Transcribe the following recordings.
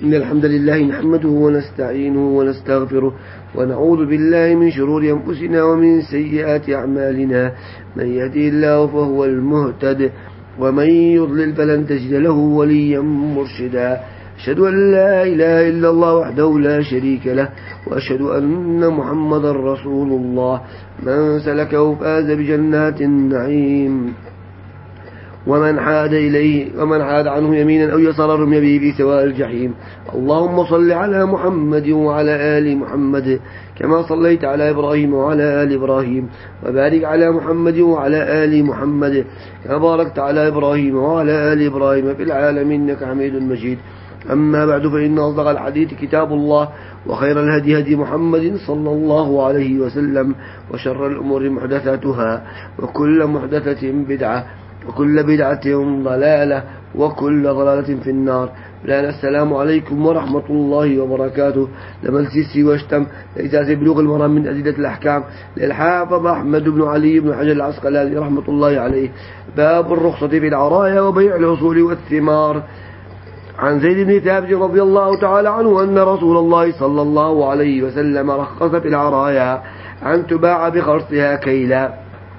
إن الحمد لله نحمده ونستعينه ونستغفره ونعوذ بالله من شرور أنفسنا ومن سيئات أعمالنا. من يهدي الله فهو المهتد ومن يضلل فلن تجد له وليا مرشدا. أشهد أن لا إله إلا الله وحده لا شريك له وأشهد أن محمدا رسول الله. من سلكه فاز بجنات النعيم. ومن حاد إليه ومن حاد عنه يمينا أو يسارا رمي به في سواء الجحيم. اللهم صل على محمد وعلى آل محمد كما صليت على إبراهيم وعلى آل إبراهيم وبارك على محمد وعلى آل محمد كما باركت على إبراهيم وعلى آل إبراهيم في العالمين إنك حميد مجيد. أما بعد فإن أصدق الحديث كتاب الله وخير الهدي هدي محمد صلى الله عليه وسلم وشر الأمور محدثاتها وكل محدثة بدعة وكل بدعة ضلالة وكل ضلالة في النار. لأن السلام عليكم ورحمة الله وبركاته. لمن سيسي واشتم لإجازة بلوغ المرام من أدلة الأحكام. للحافظ أحمد بن علي بن حجر العسقلاني رحمة الله عليه. باب الرخصة في العرايا وبيع الأصول والثمار. عن زيد بن ثابت رضي الله تعالى عنه أن رسول الله صلى الله عليه وسلم رخص في العرايا أن تباع بخرصها كيلا.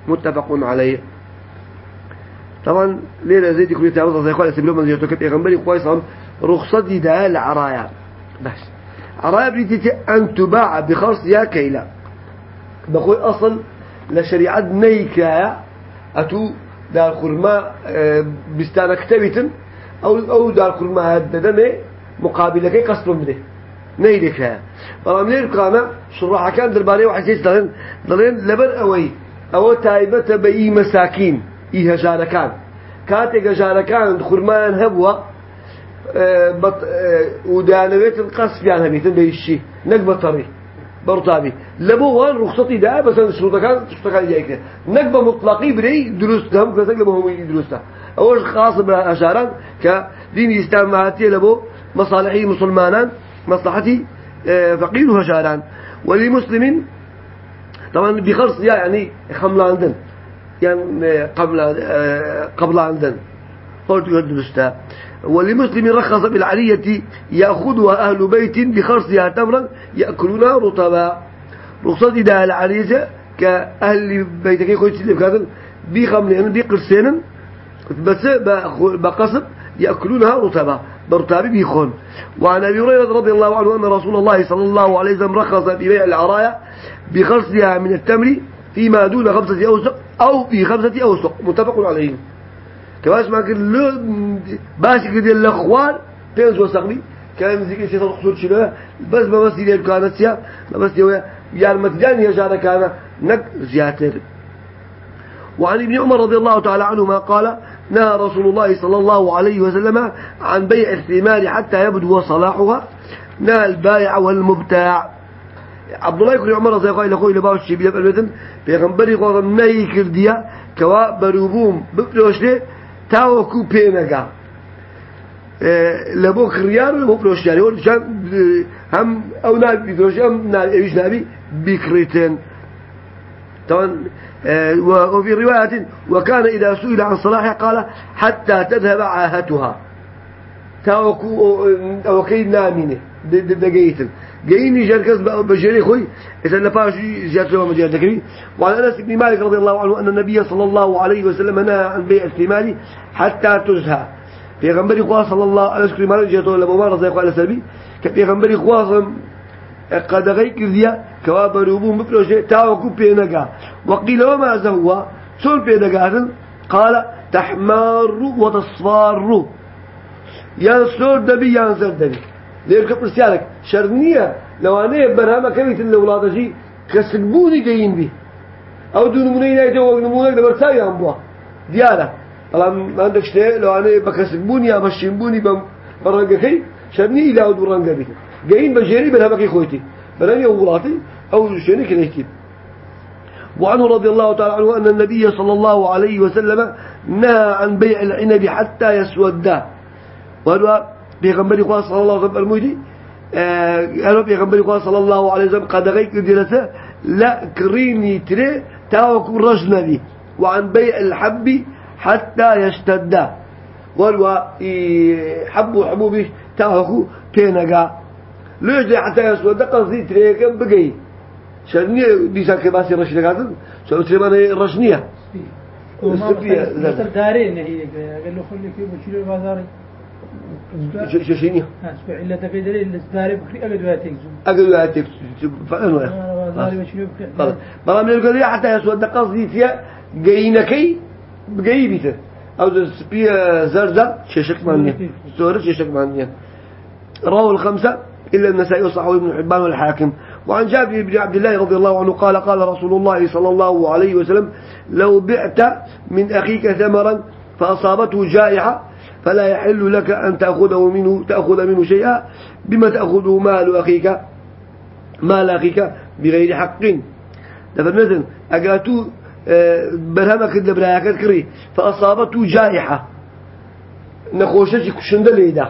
متفق عليه. طبعا ليلة زيد كل ثابت رضي الله عنه من زيوتك بيغنبري كويسا رخصتي ده العرايا بس. عرايا بريتي أن تباع بخرصها كيلا. بقول أصل لشريعة نيكا أتو دار خرما بستانك تبتن أو أو دار كل ما هذا دمه مقابله كي قصر منه. نيلك. والله من القامة شرحة كان درباري وحسيس دلين دلين لبر أوي. أو تايبة بأي مساكين. إيه جاركان. كاتك جاركان خرمان هبوا أه بط أه ودانويت القصف يعني بيتن بيشي. نقبة طري برطابي. لبوان رخصتي ده بس شروطه كان شروطه كان جايك. نقبة مطلقي بري دروس هم كذا لما هو دروسه أول خاص بأشاران كدين الإسلام مهاتي لبو مصالحي مسلمانا مصلحتي آه، فقير وهشاران ولمسلم طبعا بخلص يعني خمل عندن يعني آه، قبل آه، قبل عندن قلت يدرستا ولمسلم رخص بالعلية يأخذها أهل بيت بخرصها تمرا يأكلونها رطبا. رخصة إذا العلية كأهل بيتك يخوي تسلم كذا بخملين بقرسين بس بقصد يأكلونها رطبا برطابي بيخون. وعن أبي هريرة رضي الله عنه أن رسول الله صلى الله عليه وسلم رخص في بيع العرايا بخرصها من التمر فيما دون خمسة أوسق أو في خمسة أوسق. متفق عليه. كواش ما قل باش قد الأخوان بينز وسقني كان زيك شيء تقصد شنو؟ بس ما بس يلي كانت يا ما بس يا يعني متجان يا جارة كان نك زيادة وعن ابن عمر رضي الله تعالى عنهما قال نهى رسول الله صلى الله عليه وسلم عن بيع الثمار حتى يبدو صلاحها. نهى البائع والمبتاع. عبد الله بن عمر رضي الله عنه يقول لباوش شبيه بالبدن بيغنبري قال نهي كرديا كوا بروبوم بفلوشله تاوكو بينغا. لبو خريار لبو فلوش يعني هم أو نال بفلوش هم نال إيش نبي بكريتين طبعا آه، وفي رواية وكان إذا سئل عن صلاحها قال حتى تذهب عاهتها. تاوكو أو كي نامينه. دقيتن جايني جركز بجري خوي. إذا لفاش جات له مجال ذكري وعن أنس بن مالك رضي الله عنه أن النبي صلى الله عليه وسلم نهى عن بيع الثمار حتى تزهى. في غنبري قواص صلى الله عليه وسلم لأبو مار رضي الله عنه سلبي كفي غنبري قواص قد غيك ذيا كواب روبون بفلوش تاوكو بينغا وقيل وما زهوا سول بينغا قال تحمار وتصفار. ينصر دبي ينصر دبي. شرنية لو أنا برهما كميت الأولاد شيء كسبوني جايين بي. أو دون منين يجوا نمونك دبرتاي عم بوا. ديالا طالما ما عندك شيء لو أنا بكسبوني يا بشيبوني بم برنجكي شرني إلى أود برنجبي جايين بجري برهما كي خويتي. براني أولادي أو شيء كذا كده وعنه رضي الله تعالى عنه أن النبي صلى الله عليه وسلم نهى عن بيع العنب حتى يسودا. وهذا بيغمبري خواه صلى الله عليه وسلم أنا بيغمبري خواه صلى الله عليه وسلم قد غيك ديرته لا كريني تري تاوك رجنبي وعن بيع الحب حتى يشتد والوا حبوا حبوبي تاخو بينغا ليش حتى يسود قصدي تريكم بقي شرني ديسا كباسي رشني قاتل شو سبيه دارين هي قال له شو شيني اسمع إلا تقدر إلا داري بخري أقعد واتك فعلا ويا بلا من القضية حتى يسود قصدي فيها جينكي بجيبته أو سبية زرزة ششك مانيا سورة ششك مانيا رواه الخمسة إلا النسائي وصحوه ابن حبان والحاكم. وعن جابر بن عبد الله رضي الله عنه قال قال رسول الله صلى الله عليه وسلم لو بعت من أخيك ثمرا فأصابته جائحة فلا يحل لك أن تأخذه منه تأخذ منه شيئا بما تأخذه مال أخيك مال أخيك بغير حق. مثلا أقاتو آه، برهمك لبرايك كري فأصابته جائحة نخوشتك شندل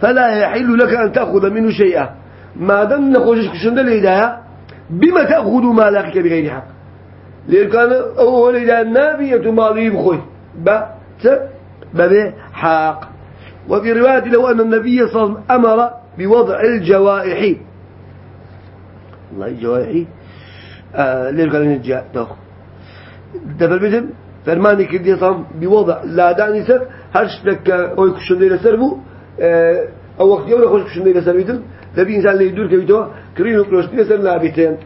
فلا يحل لك أن تأخذ منه شيئا. ما دام نخوشش كشنده ليدا بما تأخذ مالك بغير حق. لأن كان أول إذا النبي مالي بخوي بأت ببي حق وفي رواية لو أن النبي صلى الله عليه وسلم أمر بوضع الجوائح. الله الجوائح آه ليه كان نجاء تأخذ دفل بيتم فرماني كردي صام بوضع لا داني سر هرش لك أو كشنده لسر بو آه أو وقت يوم نخوش كشنده لسر بيتم لبي إنسان اللي يدور كبيتوا كرينو كروشتين سر لابتين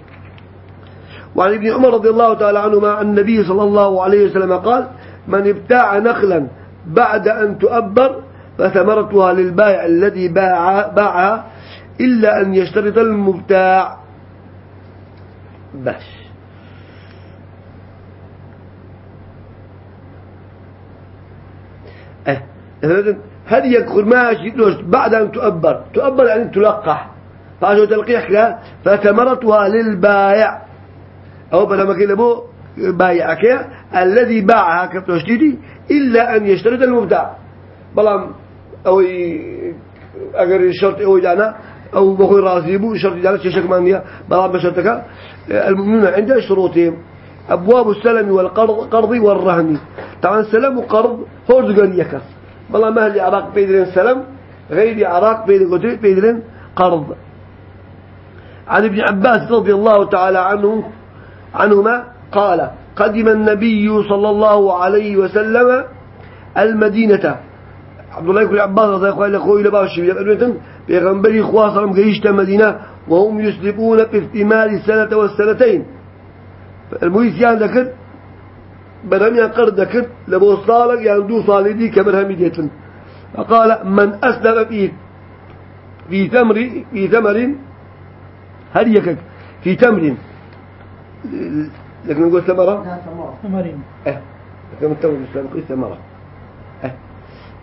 وعن ابن عمر رضي الله تعالى عنهما عن النبي صلى الله عليه وسلم قال من ابتاع نخلا بعد أن تؤبر فثمرتها للبائع الذي باع باعها إلا أن يشترط المبتاع. بس. آه هل يكون ماشي بعد أن تؤبر؟ تؤبر يعني تلقح. فعشان تلقيح لا فثمرتها للبايع أو بلا ما بو بايعك الذي باعها كتشتري إلا أن يشترط المبتاع بلام أو أجر الشرط أو جانا أو بخوي راسي بو شرط جانا شيشك مانيا بلام بشرطك المؤمنون عند شروطهم أبواب السلم والقرض والرهن. طبعا السلم وقرض هو زقانيك بلا ما اللي عراق بيدرين سلم غير عراق بيدرين قرض. عن ابن عباس رضي الله تعالى عنه عنهما قال قدم النبي صلى الله عليه وسلم المدينة. عبد الله يقول عباس رضي الله عنه خوي لباشي بيغنبري بيغنبري خواصرم قيشت مدينة وهم يسلبون في احتمال السنة والسنتين. المويسيان ذكر برهمي قرض ذكر لبو صالك يعني دو صالي دي كبرهمي ديتن فقال من أسلم في في تمر في تمر هل يكك؟ في تمر. لكن نقول ثمرة؟ ثمرين. آه لكن التمر الإسلام يقول ثمرة. آه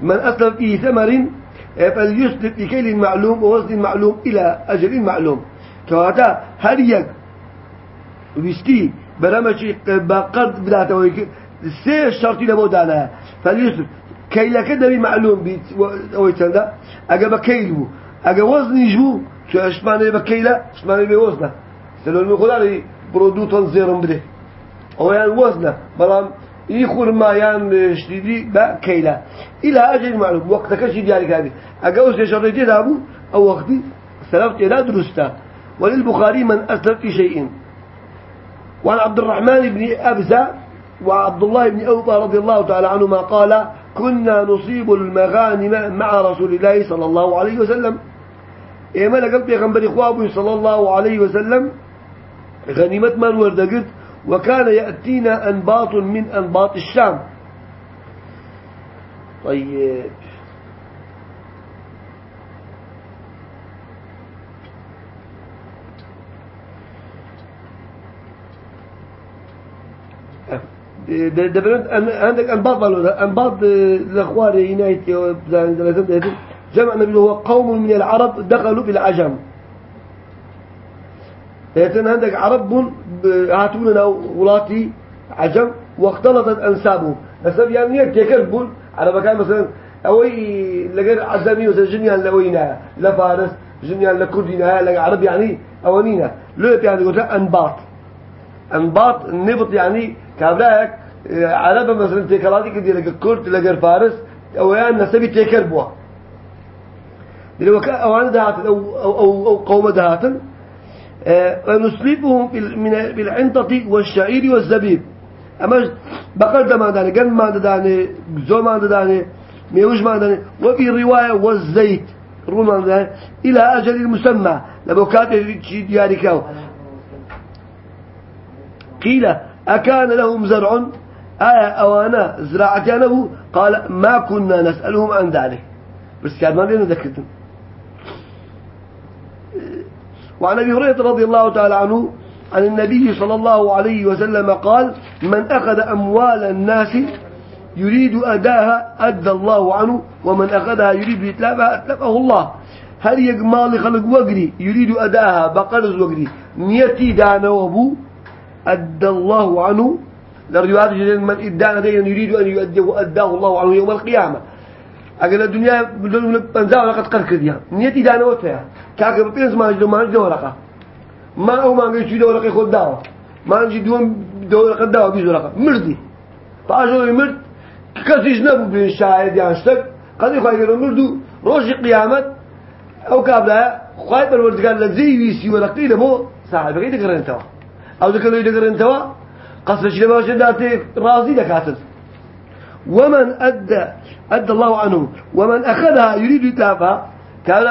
من أسلم في ثمر آه، فليسلم بكيل معلوم ووزن معلوم إلى أجل معلوم. كواتا هل يك ويستي برامجي بقرض بلاته ويك سي شرطي لبو دانا فليسلم كيلك دبي معلوم بيت ويتندا أجا بكيلو. أجا وزن يجو شو أشمعنى بكيلة؟ أشمعنى بوزنة؟ سلو المقدار برودو تنزيرهم بده. أو يعني وزنه. بلام يخور ما يعني شديدي؟ بكيلة إلى أجل معلوم. وقت كشي ديالك هذه. أجاوز شرطي دابو أو وقتي سلفت لا درسته. وللبخاري من أسلف في شيء. وعن عبد الرحمن بن أبزة وعبد الله بن أوبى رضي الله تعالى عنهما قال كنا نصيب المغانم مع رسول الله صلى الله عليه وسلم. إيما لقل بيغنبري خوابه صلى الله عليه وسلم. غنيمة من وردقت وكان يأتينا أنباط من أنباط الشام طيب دبرت عندك أنباط مالودا أنباط الأخوار ينايت جمع النبي هو قوم من العرب دخلوا في العجم لأن عندك عرب هاتونا ولاتي عجم واختلطت أنسابهم. نسب يعني يتكربون على مكان مثلا أوي لغير عزامي مثلا جنيان لوينا لفارس جنيان لكردينا لعرب يعني أوانينا. لو يعني قلت أنباط. أنباط النبط يعني كابلاك عرب مثلا تكلاتي كدي لك كرد لغير فارس أويان نسبي تكربوا لو كان أوان دهات أو أو أو, أو قوم دهات ونسلبهم بالعنطة والشعير والزبيب. أما بقر ما داني قن ما داني زو ما داني ميوج ما داني. وفي رواية والزيت روما داني إلى أجل المسمى لما كاتب دياري كاو. قيل أكان لهم زرع آية أوانا زراعتيانه قال ما كنا نسألهم عن ذلك. بس كان ما بينا ذكرتهم. وعن أبي هريرة رضي الله تعالى عنه عن النبي صلى الله عليه وسلم قال من أخذ أموال الناس يريد أداها أدى الله عنه ومن أخذها يريد إتلافها أتلفه الله. هل يقمال خلق وقري يريد أداها بقرز وقري؟ نيتي دانا وابو أدى الله عنه. جديد من إدانا دين يريد أن يؤديه أداه الله عنه يوم القيامة. أقل الدنيا بدون بنزاع لقد قد كذيها نيتي دانا وتفيها كاك بينز ما جدو ما جدو ورقة. ما أو ما نجي دو ورقة خد داوا ما نجي دوم دو ورقة داوا بيز ورقة. مردي فأجل مرد كسيش نبو بين شاهد يانشتك قد يخير مردو روش قيامت أو كابلا خايب الورد قال لزي ويسي ورقي لبو صاحب غير دقرن توا ذكر يدقرن توا قصر شلبا وشداتي راضي دكاتر ومن أدى أدى الله عنه. ومن أخذها يريد إتلافها كان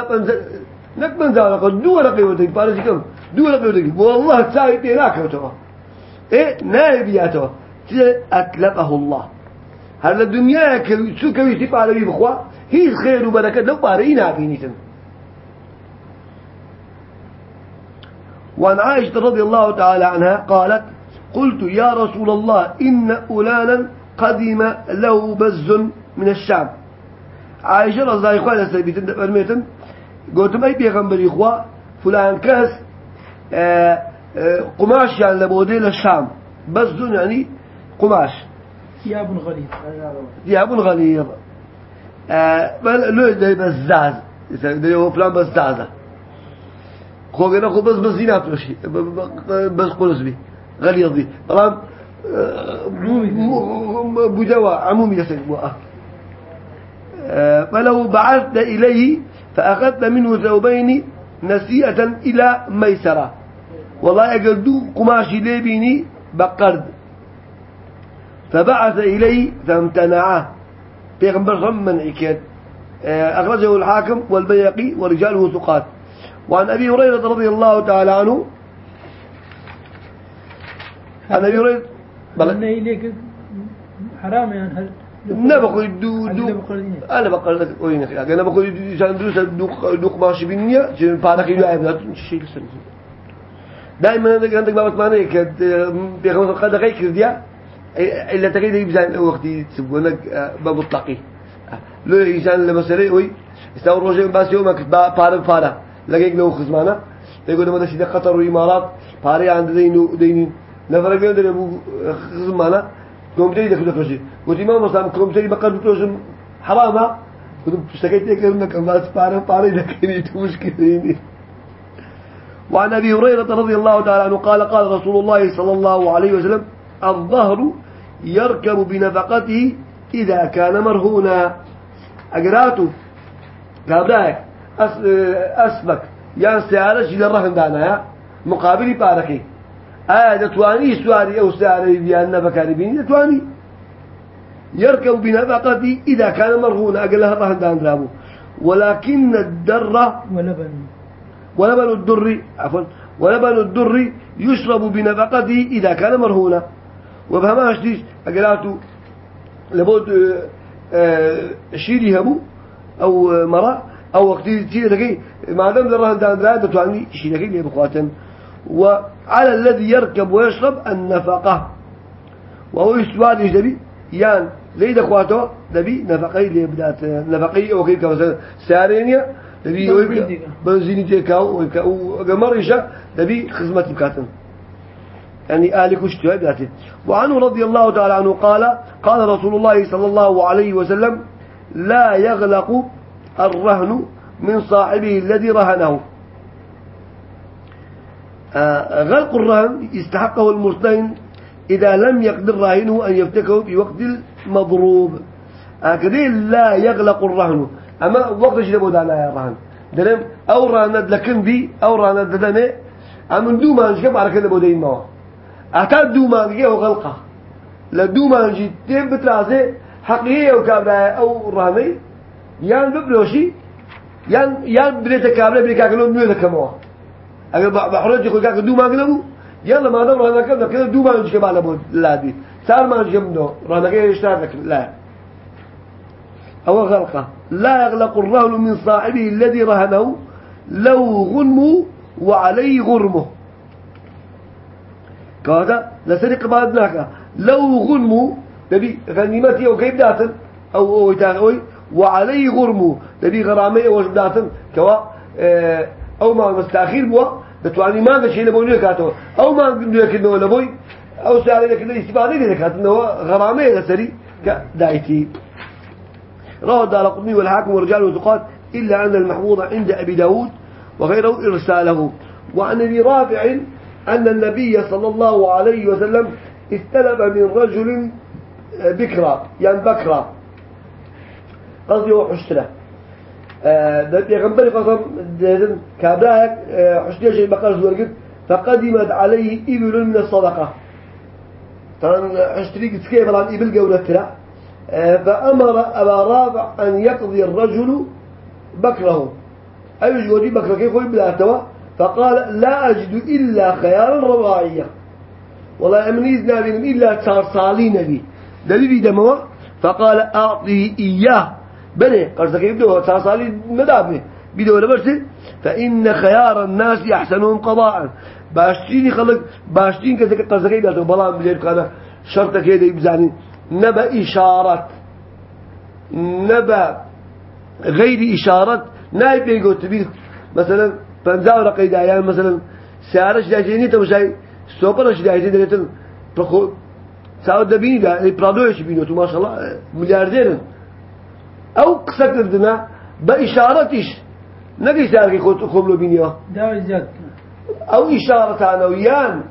نك من ذلك دو رقي ودك بارش كم؟ دو رقي والله تساوي تيناك وتوا إيه؟ نائبياته أتلفه الله. هل الدنيا كوي تبع لي بخوا هي خير وبركة. لو بارينا بينيتن وعن عائشة رضي الله تعالى عنها قالت قلت يا رسول الله إن فلانا قدم له بز من الشام. عائشة رضي الله عنها سيبتن فرميتن قلتم أي بيغنبري إخوة؟ فلان كاس آه، آه، قماش يعني لبودي للشام بس دون يعني قماش. ثياب غليظ. ثياب غليظ. آه، بل لو ده بزاز. ده هو فلان بزازة. خوغنا خو بس بزينات وشي بس قلص بي غليظ بي طبعا بجوا عمومي يسموه فلو بعثت إليه فأخذت منه ثوبين نسيئة إلى ميسرة. والله أقل قماشي ليبيني بقرد. فبعث إليه فامتنعه. بيغمبر من عكاد آه، أخرجه الحاكم والبيقي ورجاله ثقات. وعن أبي هريرة رضي الله تعالى عنه عن أبي هريرة بل حرام يعني هل نبقى دو دو أنا بقى لك وين أخي أنا بقول إنسان دروس دوق دوق ماشي بينيا جن فارق يدو عيب لا شيء لسه دائما عندك عندك بابت معناه كد بيخلص قد غير كرديا إلا تقيد يبزان وقت تسبونك باب الطاقي لو إنسان لمسألة وي استوى روجين بس يومك بارا بارا لقيك له خزمانة يقول ما ده شيء قطر وإمارات باري عند دينو دينين نفرق يندر أبو خزمانة كومبيوتر دخل دخل قلت ما مثلا كومبيوتر بقى بتوزن حرامة قلت اشتكيت لك انك ما تفارق فارق لكن مشكلة وعن أبي هريرة رضي الله تعالى عنه قال قال رسول الله صلى الله عليه وسلم الظهر يركب بنفقته إذا كان مرهونا. أقرأته. قابلك. أسبك. يعني سيارة جل الرهن دانا مقابل باركي. آه دتواني سواري أو ساري بيان بكاري بيني دتواني. يركب بنفقتي إذا كان مرهون أقلها رهن دان درابو ولكن الدرة ولبن. ولبن الدر عفوا ولبن الدر يشرب بنفقته إذا كان مرهونا وبهماش ديش أقلاته لابد آه، آه، شيري هبو أو مرأة أو وقت تيجي ما دام الرهن دان درابو تواني شيري ليه وعلى الذي يركب ويشرب النفقة. وهو يستواد يجدبي يان ليد أخواته دبي نفقي اللي بدأت نفقي أو كيف مثلا؟ سارينيا دبي بنزيني تيكاو وقمر إيشا دبي خدمة بكاتن. يعني آلك وشتوى بذاته وعنه رضي الله تعالى عنه قال قال رسول الله صلى الله عليه وسلم لا يغلق الرهن من صاحبه الذي رهنه. آه، غلق الرهن يستحقه المرتهن إذا لم يقدر راهنه أن يفتكه في وقت المضروب. هكذا لا يغلق الرهن. أما وقت شنو بودا لا الرهن درم أو راند لكن بي أو راند ددنه أمن دو ما نجيب على كده بودين ما أتا دو ما نجيه غلقة لدو ما نجي تيم بترازه حقيقية وكابلا أو راني يان ببلوشي يان يان بريت كابلا بريك أكلون نوي لكموه أجل بحرج يقول كذا دو ما قلبو يلا ما دام رانا كذا كذا دو ما نجيب على بود لادي صار ما نجيب نو رانا كذا يشتغل لا. أو غلقة لا يغلق الرهن من صاحبه الذي رهنه لو غنمه وعليه غرمه. كذا لسرق بعدناك لو غنمه تبي غنيمتي أو كيف داتن؟ أو أو وعليه غرمه تبي غرامي أو داتن؟ كوا آه أو ما مستأخير بوا بتواني ما قد شيء لبوني كاتو أو ما يكنه لبوي أو سأل لك الاستفادة لك كاتنه غرامي غسري كدايتي روى دار قطني والحاكم ورجال وثقات إلا أن المحفوظ عند أبي داود وغيره إرساله. وعن أبي رافع أن النبي صلى الله عليه وسلم استلب من رجل بكرة يعني بكرة قصدي هو حشترة بيغنبري قسم كابراك حشترة شيء بقر زورقت فقدمت عليه إبل من الصدقة. طبعا حشتري قد كيف الآن إبل قولة فأمر أبا رافع أن يقضي الرجل بكره. أي جودي بكره؟ كيف يقول بلا فقال لا أجد إلا خيارا رواعية والله أمنيز نابين إلا تارصالي نبي. دليل دموة؟ فقال أعطيه إياه. بني قرصك يبدو تارصالي مدابني بدو لبرسي فإن خيار الناس يحسنون قضاء. باشتيني خلق باشتين كذلك قرصك يبدو بلان بجيب كان شرطك يدي بزاني نبا إشارة نبا غير إشارة نايب يقول تبي مثلا فنزاو رقيد يعني مثلا سيارة شدايتيني تمشي سوبر شدايتي دلتن بخو ساو دبيني برادوش بينو ما شاء الله ملياردير أو قصة كردنا بإشارتش نقي سارقي خبلو بينيو أو إشارة ناويان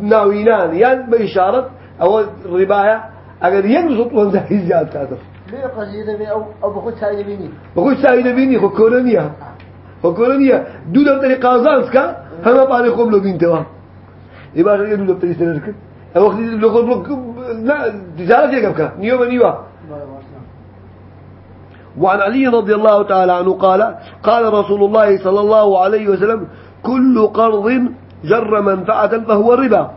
ناوينان. يان بإشارة أو الرباية أجر ينزط وانزا هزيات كاتر ليه قصيدة بي أو أو بخود سايدة بيني. بخود سايدة بيني خو كولونيا خو كولونيا دو دفتر قازانسكا هما باري خبلو بين توا. يبقى شو دو دفتر سنركب أو وقت لو خبلو لا تجارة يكبكا نيوما نيوا وعن علي رضي الله تعالى عنه قال قال رسول الله صلى الله عليه وسلم كل قرض جر منفعة فهو ربا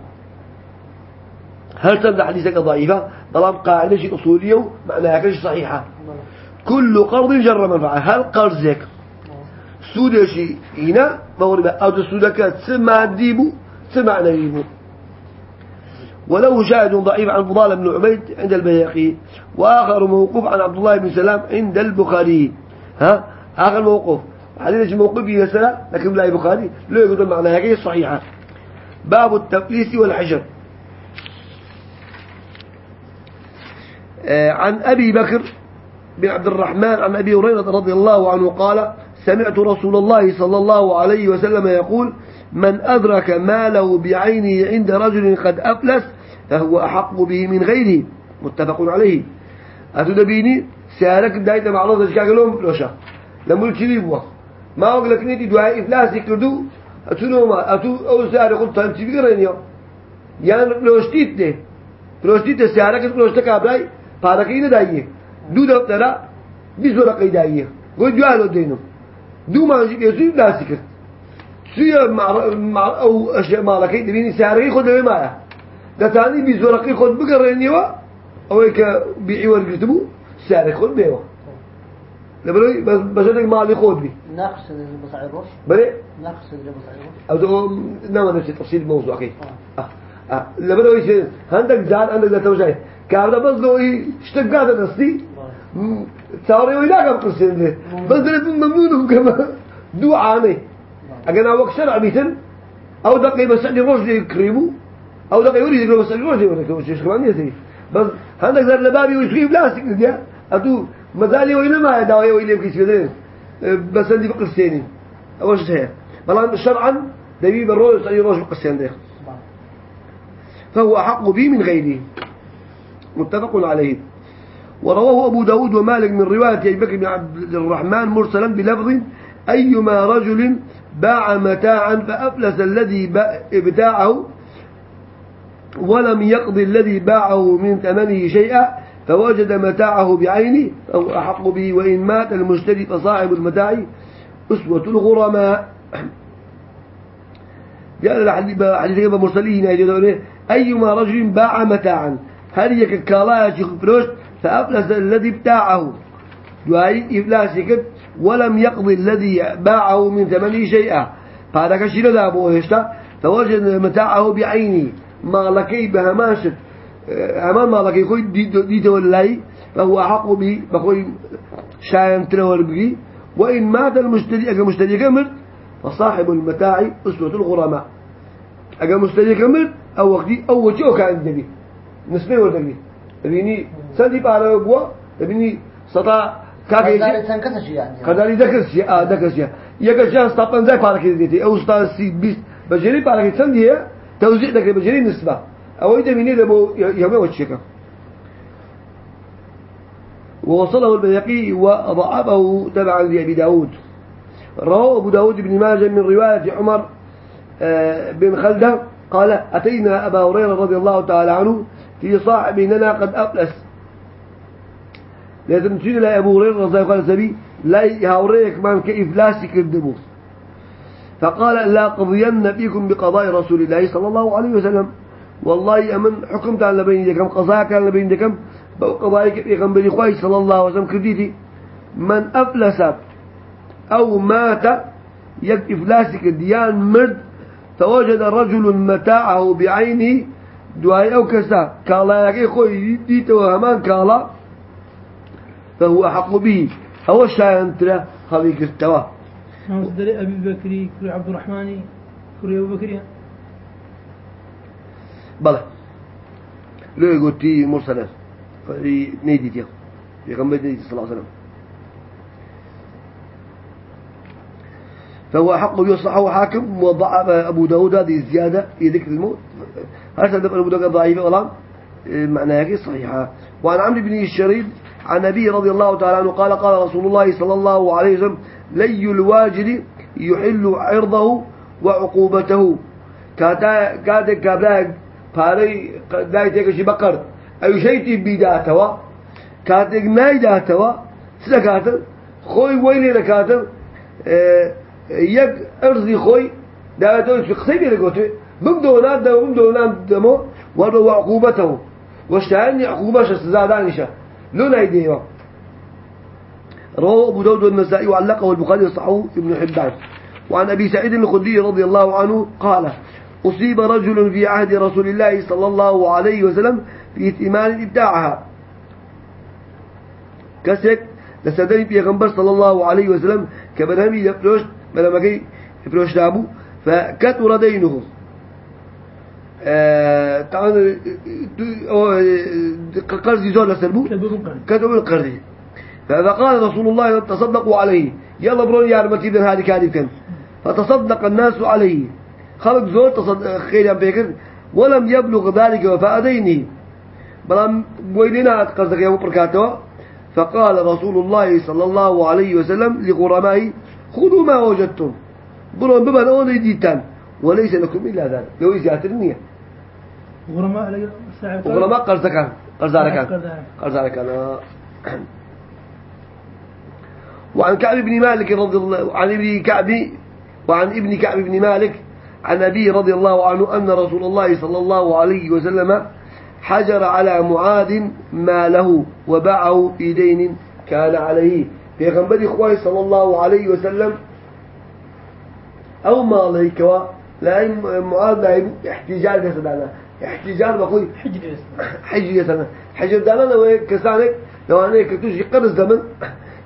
هل تمد حديثك ضعيفة؟ طالما قاعدة شيء أصولية معناها كش صحيحة. كل قرض جر منفعة. هل قرضك سود شيء؟ هنا فهو ربا. أو تسودك تسمع ديبو تسمع نبيبو وله شاهد ضعيف عن فضال بن عبيد عند البياقي وآخر موقوف عن عبد الله بن سلام عند البخاري. ها؟ آخر موقوف. حديث موقوف يسأل لكن لا البخاري لا يقول معنى هذه صحيحة. باب التفليس والحجر. آه، عن أبي بكر بن عبد الرحمن عن أبي هريرة رضي الله عنه قال سمعت رسول الله صلى الله عليه وسلم يقول من أدرك ماله بعينه عند رجل قد أفلس فهو أحق به من غيره متفق عليه. أتدبيني سيارك دايت مع الله ذلك لهم فلوشا لمول كذي ما أقول لك نيتي دعاء إفلاس يكردو أتونو ما أتو أو سيارة قلت تنتي بقرين يعني فلوشتيت ده فلوشتيت سيارك فلوشتك أبراي پارەکەی نەدایە دوو دەفتەرە بیست وەرەقەی دایە بۆ دوالۆ دێنم دوو مانجی پێسوی لاسی کرد سویە ئەو ماڵەکەی دەبینی سیارەکەی خۆ دەوێ مایە دەتانی بیست وەرەقەی خۆت بگەڕێنیەوە ئەوەی کە بیعی وەرگرت بوو سیارەی خۆت بێەوە لبروي بسدك مالي خود بي. نقص بصعي الروش. بلي؟ نقص بصعي الروش. أو ده نعم نفس تفصيل الموضوع أكيد آه. آه. لبروي شيء عندك زاد عندك لا توجه كابدا بس لو اشتق قاعدة نصي تصوري ولا كم قصين ده بس ده ممنون كما دو عاني. أجنا وقت شرع بيتن أو دقي بس عندي يكريمو أو دقي يريد يقول بس عندي روج يقول شو كمان يسوي بس عندك زر لبابي ويسوي بلاستيك ده أتو مزالي وين ما داوي وين يمكن يسوي بس عندي بقصيني أول شيء بلان شرعا دبيب الروج عندي روج بقصين ده فهو أحق به من غيره متفق عليه. ورواه أبو داود ومالك من رواية أبي بكر بن عبد الرحمن مرسلا بلفظ أيما رجل باع متاعا فأفلس الذي ابتاعه ولم يقضي الذي باعه من ثمنه شيئا فوجد متاعه بعينه أو أحق به وإن مات المشتري فصاحب المتاع أسوة الغرماء. قال الحديث مرسلين أيما رجل باع متاعا هل يك كالا شيخ فلوس فأفلس الذي ابتاعه. دعاي إفلاسك ولم يقضي الذي باعه من ثمنه شيئا. هذا كشيء لا أبوه فوجد متاعه بعينه مالكي بهماشت همان مالكي يخوي ديته والله فهو أحق به بخوي شاين تلور به وإن مات المشتري أجا مشتري كمر فصاحب المتاع أسوة الغرماء. أجا مشتري كمر أو وقتي أو وجهه كان دبي نسبة ولا دبي تبيني سندي بارا بوا تبيني ستا كاكي كذا دكس يا آه دكس يا يا كجان ستابن زي بارا كده ديتي أو ستا سي بيس بجري بارا كده سندي توزيع دك بجري نسبة أو إذا مني لبو يومي وشكا ووصله البيهقي وضعفه تبعا لأبي داود رواه أبو داود بن ماجه من رواية عمر بن خلدة قال أتينا أبا هريرة رضي الله تعالى عنه في صاحب لنا قد أفلس لازم تشير إلى أبو هريرة رضي الله عنه سبي لا يهوريك من كإفلاس كردبو فقال لا قضين فيكم بقضاء رسول الله صلى الله عليه وسلم. والله أمن حكمت على بين دكم قضاء كان لبين دكم قضاء بيغمبري خوي صلى الله عليه وسلم كرديتي. من أفلس أو مات يك إفلاسك ديان مرد فوجد رجل متاعه بعينه دعاء أو كسا كالا يكي خوي ديته همان كالا فهو أحق به. هو شاين ترى خليك استوى مصدر أبي بكري كري عبد الرحمن كري أبو بكري بلى. لو يقولتي مرسلة نيدي تيا يغمد نيدي صلى الله عليه وسلم. فهو حق يصحه حاكم وضعف أبو داود هذه الزيادة في ذكر الموت. هذا دفع أبو داود ضعيفة ولا؟ معناها صحيحة. وعن عمرو بن الشريد عن أبي رضي الله تعالى عنه قال قال رسول الله صلى الله عليه وسلم لي الواجد يحل عرضه وعقوبته. كاتا كابلاك باري داي تيكشي بقر. أي شيء بيداتوا. كاتك نايداتوا سلكاتل خوي ويلي لكاتل آه يك أرضي خوي. داتوا في قصيبي لقوته بمدونات دمو بمدونات دمو. وروا عقوبته واشتهاني عقوبة شسزادانشا لون ايديه رواه أبو داود والنسائي وعلقه البخاري وصححه ابن حبان. وعن أبي سعيد الخدري رضي الله عنه قال أصيب رجل في عهد رسول الله صلى الله عليه وسلم في ثمان إبداعها. كسك لسدني في غنبر صلى الله عليه وسلم كبنامي يفلوش بلما كي يفلوش دابو فكثر دينه. طبعا قرضي زول لسلبو كتبوا القرضي فقال رسول الله تصدقوا عليه. يلا برون يا رمتي بن هذه كان فتصدق الناس عليه. خلق زور تصدق خير يا بيكر ولم يبلغ ذلك وفاء دينه بلام ويلنا قصدك يا بركاته فقال رسول الله صلى الله عليه وسلم لغرمائه خذوا ما وجدتم. برون بمن أولي ديتان وليس لكم إلا ذلك. لو إزيات النية غرماء غرماء قرزكان قرزاركان قرزاركان وعن كعب بن مالك رضي الله عن ابن كعب وعن ابن كعب بن مالك عن أبي رضي الله عنه أن رسول الله صلى الله عليه وسلم حجر على معاذ ماله وباعه في دين كان عليه. في غنبري إخوائي صلى الله عليه وسلم أو ماليك لا معاذ لا احتجال يسدانا احتجال بقول حجر حجر يسدانا حجر دانا وكسانك لو أنا كتوش قرص زمن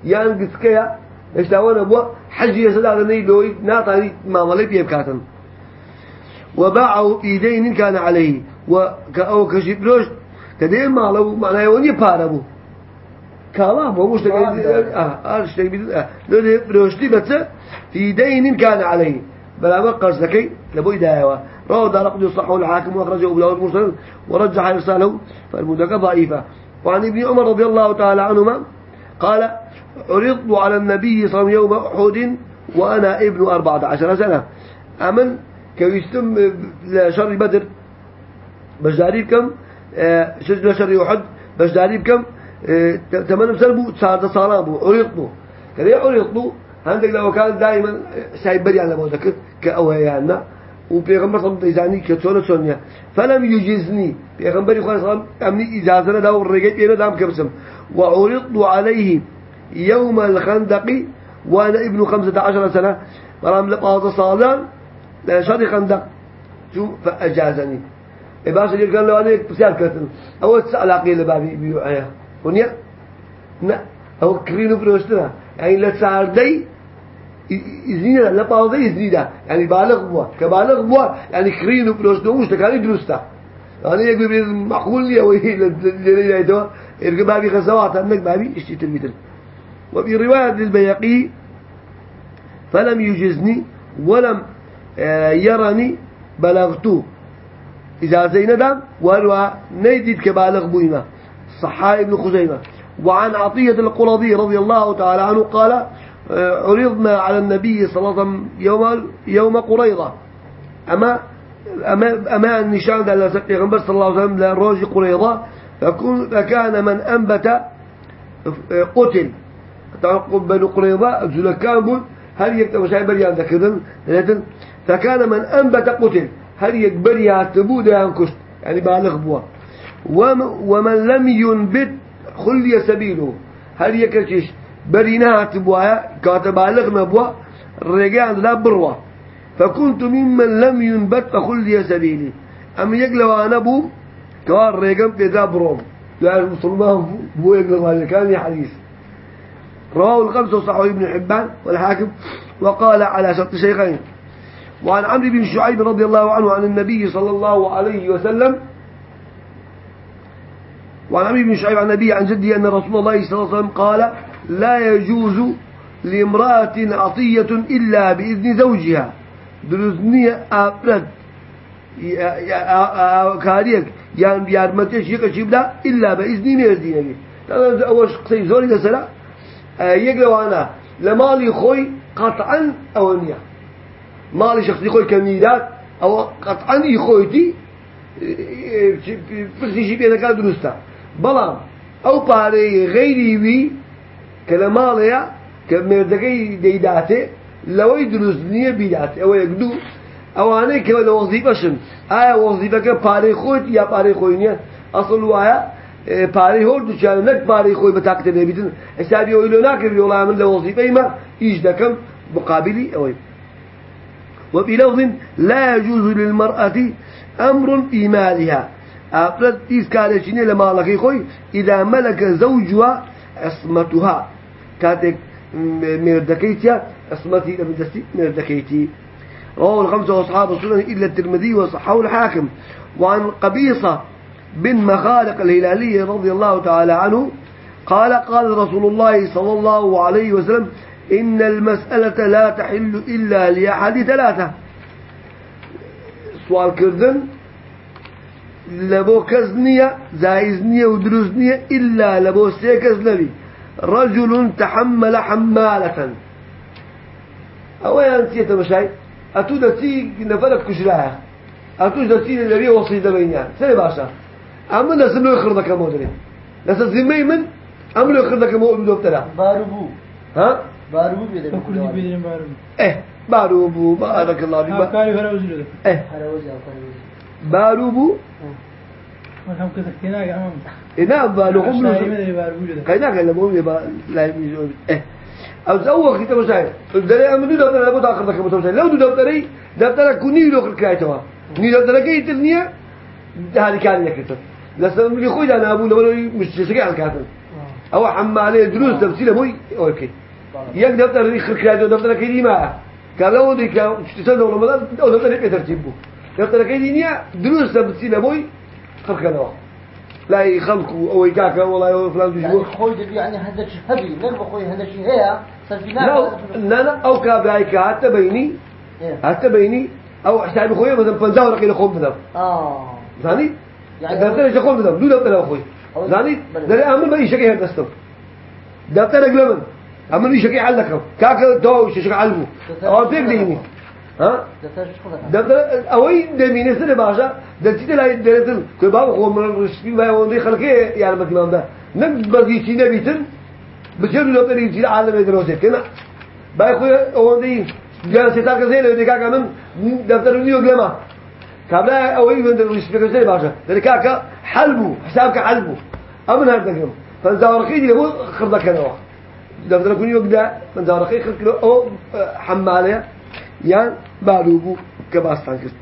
يعني قسكيا. إيش دعوانا بوا؟ حجر يسدانا ني لوي. ناطري ما مالي بيبكاتن وباعه في دين كان عليه. وكأو كشبلوش كدين ماله معناه يوني باربو كلام هو مش تقول آه إيش تقول آه لو بروشتي بس في دين كان عليه. بلا ما قرصكي لبو يدايوا رواه دار قد صحه الحاكم وأخرجه أبو داود مرسل ورجح إرساله فالمدك ضعيفة. وعن ابن عمر رضي الله تعالى عنهما قال عرضت على النبي صلى الله عليه وسلم يوم أحد وأنا ابن أربعة عشر سنة. أمن كويستم لشر بدر. بجداري بكم شج لشر أحد. بجداري بكم تمنى سنة بو تسعة صالان بو عريط بو كذا عريط بو عندك لو كان دائما سايب بري على موتك كأوهيانا. وبيغمبر صلى الله عليه وسلم كتونة سنية فلم يجزني. بيغمبر صلى الله عليه وسلم أمني إجازة داو الرجال إلى دام كبسم. وعرضت عليه يوم الخندق وأنا ابن خمسة عشر سنة. برام لقاط صالان لا شر خندق. شو؟ فأجازني. إباس اللي قال له أنا بسيار كتن أول تسأل عقيل بابي بيوعيا ونيا؟ لا أو كرينو بروشتنا. يعني لا تساعدي إذنينا لا باوضي إذنينا يعني بالغ بوا. كبالغ بوا يعني كرينو بروشتنا وش تكاني درستا يعني يقول معقول لي أو إيه اللي يدوا إرجع بابي غزوات أنك بابي إيش تلميذ وفي رواية للبيقي فلم يجزني ولم آه، يرني بلغته إذا زيندا ولو نيدد كبالغ بويما. صحاء ابن خزيمة. وعن عطية القرضي رضي الله تعالى عنه قال عرضنا على النبي صلى الله عليه وسلم يوم يوم قريضة. أما أما أما النشان ده لغنبر صلى الله عليه وسلم لروج قريضة فكان من أنبت آه، قتل. تعقب بنو قريضة زلكان هل يكتب شيء بريان ذكرن لكن فكان من أنبت قتل. هل يكبر يعتبو ده ينكشت يعني بالغ بوا. ومن لم ينبت خلي سبيله. هل يكرشش برينا تبوايا كاتبالغ نبوا رجع لا بروا فكنت ممن لم ينبت فخلي سبيلي. أم يقلوا أنا بو؟ كان رجع بيدا بروم يعني مسلمان بو يقلوا كان حديث. رواه الخمسة وصححه ابن حبان والحاكم وقال على شرط شيخين. وعن عمرو بن شعيب رضي الله عنه عن النبي صلى الله عليه وسلم. وعن عمرو بن شعيب عن النبي عن جدي أن رسول الله صلى الله عليه وسلم قال لا يجوز لامرأة عطية إلا بإذن زوجها درزنية أبرد كاريك يعني بيارمتش يكشف لا إلا بإذن مردينه هذا أول شيء زوري لسلا يقلوانا لمالي خوي قطعا أونيا مالي شخصي خوي كميلات أو قطعا يخويتي فرسي شي بينا كان درستا بلام أو باري غيري وي كلماليا كمردكي ديداتي لو يدرس نية بيداتي. أو يقدو أو أنا كلا وظيفة آية وظيفة كباري خويت يا باري خوينيا أصل وايا پارەی هۆر دوچیان نەک پارەی خۆی بە تاکتە نەبیتن حسابی ئەوی لۆ ناکرد وڵام من لە وەزیفەی ما ئیش دەکەم مقابلی ئەوەی وفي لفظ لا يجوز للمرأة أمر في مالها أفرد تيس كالشيني لما لكي خوي إذا ملك زوجها عصمتها. كاتك مردكيتها عصمتي لمدستي مردكيتي رواه الخمسة وأصحاب السنن إلا الترمذي وصححه الحاكم. وعن قبيصة بن مخالق الهلالي رضي الله تعالى عنه قال قال رسول الله صلى الله عليه وسلم إن المسألة لا تحل إلا لأحد ثلاثة. سؤال كردن لبو كزنية زايزنية ودروزنية إلا لبو سيكز نبي رجل تحمل حمالة. أولا نسيت مشاي أتو دسي نفلت كشراها أتو دسي نبي وصيدة بينيان سنة باشا أما الناس منو يخرضك مودري. ناس الزمي من؟ أما لو يخرضك مو بدو ابتلا باربو. ها؟ باربو بيدك كل بيدين باربو. إيه باروبو بارك الله فيك. كاري فرا وزير إيه. أو قبل ما باربو جدا كينا كلا مو يبا لا يجوز إيه. أو كتاب دفتر لابد آخر ذاك دفتري دفتر كوني لو دفتر كي هذه كان يكتب لسه من يخوي أنا أبوه لو مش شجع الكاتب أو حمالي دروس تفسيره مو أوكي. يك دفتر يخل كايتوا دفتر كي ما. قال لو ديك تسنى ولا ما أو دفتر يبي ترتيبه. دفتر كي دنيا دروس تفسيره مو له لا يخلقوا أو يكاكا والله فلان يعني خوي يعني هذا شيء هبي نقبل خوي هذا شيء هي صار في لا لا لا أو كابلايك حتى بيني إيه. حتى بيني أو حسابي خويا مثلا فنزاو رقي لخوم بدم آه. زاني؟ يعني دفتر إيش أقول بدم دو دفتر أخوي أو- زاني. دري اعمل بأي شيء هذا دستم دفتر اقلمن أما ليش كي حلك كاك تو شو علمه أو فيك ها؟ دمينة سنة باشا دلتي لا يدرسن كل بعض هو من الرسمي ما يوندي خلقه يعني ما تمام ده. نم بزيتي نبيتن بتشوف لو تري يجي عالم يدرسه كنا باي خويا وندي جالس يتاك زين لو ديكا كمان دفتر نيو جلما قبل أوي من الرسمي كذا باشا ذلك حلبو حسابك حلبو أمن هذا كلام فالزوارقي دي هو خربك أنا دفتر كوني يقدا من زوارقي خرك أو حمالة. يعني بعدوبو كباستان كست.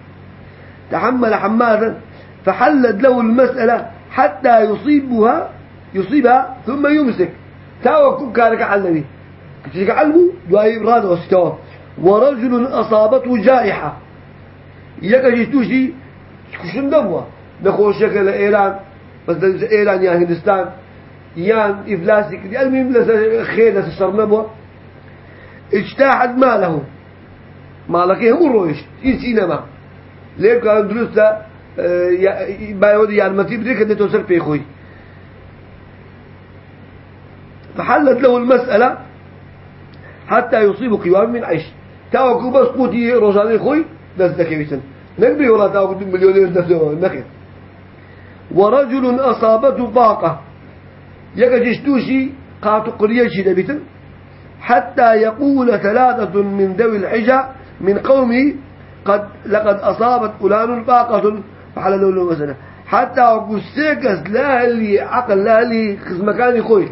تحمل حمادا فحلت له المسألة حتى يصيبها يصيبها ثم يمسك. تاوكم كارك علمي كتشك علمه دعاء إبراد واستوى ورجل أصابته جائحة. يكجيتوشي كشن دموة. نخوش شكل إيران بس إيران يا هندستان. يان إفلاسي كدي المهم خير لس الشر اجتاحت ماله. مالك هم رويش إنسينما ليه كان درسته بايود يارمتي بديك أن توصل في خوي فحلت له المسألة حتى يصيب قوام من عيش. تاوكو بس قوتي رجالي خوي بس دكيويسن نقبي ولا تاوكو مليونير دسو نخير ورجل أصابته باقة يكجشتوشي قاتو قريشي دبيتن حتى يقول ثلاثة من ذوي الحجة من قومه قد لقد أصابت فلان باقة فحل له مثلا حتى قسيكس لا اللي عقل لا اللي مكاني خوي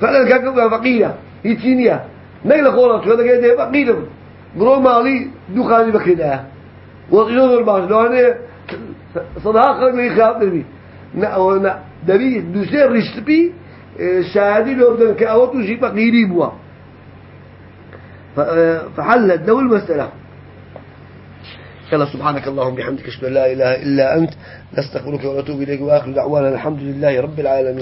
فعلا كاكا فقيرة. يتينيا نيل خورت هذا كده؟ فقيرة. برو مالي دخاني بكده. وغيور الباش لو أنا صداقة خاطر بي نا نا دبي دوسي رشتبي شادي لو بدن كأوتو شيء فقيري بوا. فحلت له المسألة. يلا سبحانك اللهم بحمدك أشهد أن لا إله إلا أنت نستغفرك ونتوب إليك وآخر دعوانا الحمد لله رب العالمين.